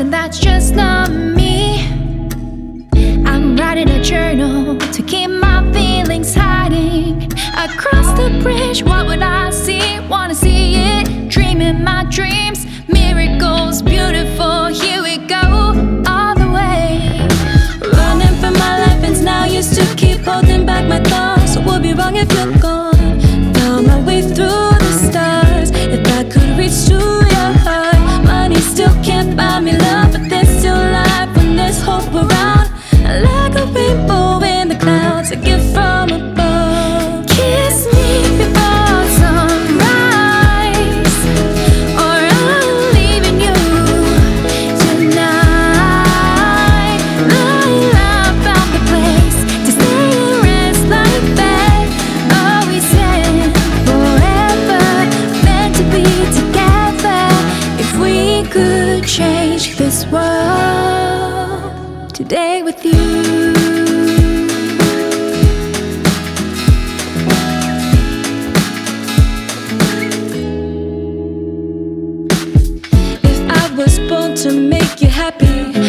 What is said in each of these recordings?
and that's just not me. I'm writing a journal to keep my feelings hiding. Across the bridge, what would I see? Wanna see it? Dreaming my dreams, miracles, beautiful. with you. If I was born to make you happy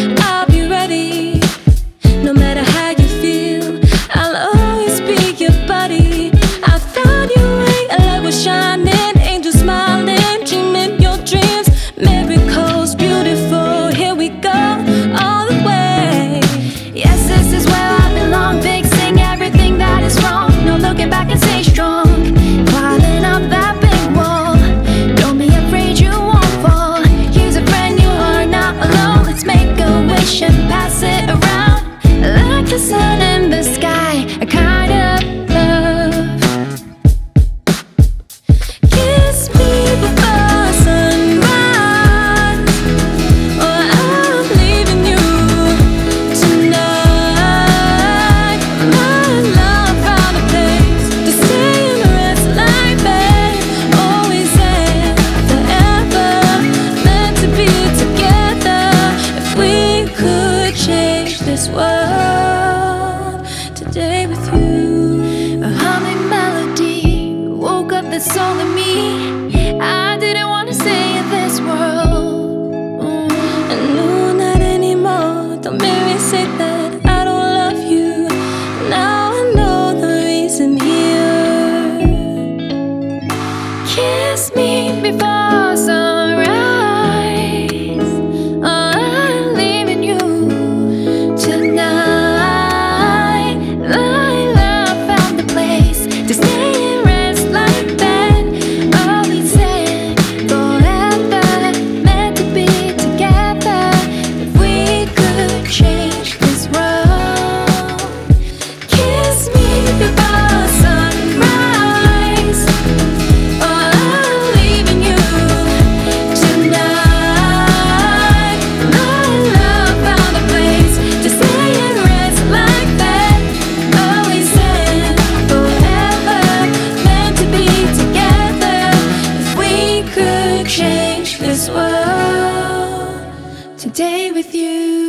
it's only me. I didn't wanna stay in this world. Mm. No, not anymore. Don't make me say that I don't love you. Now I know the reason here. Kiss me before. day with you.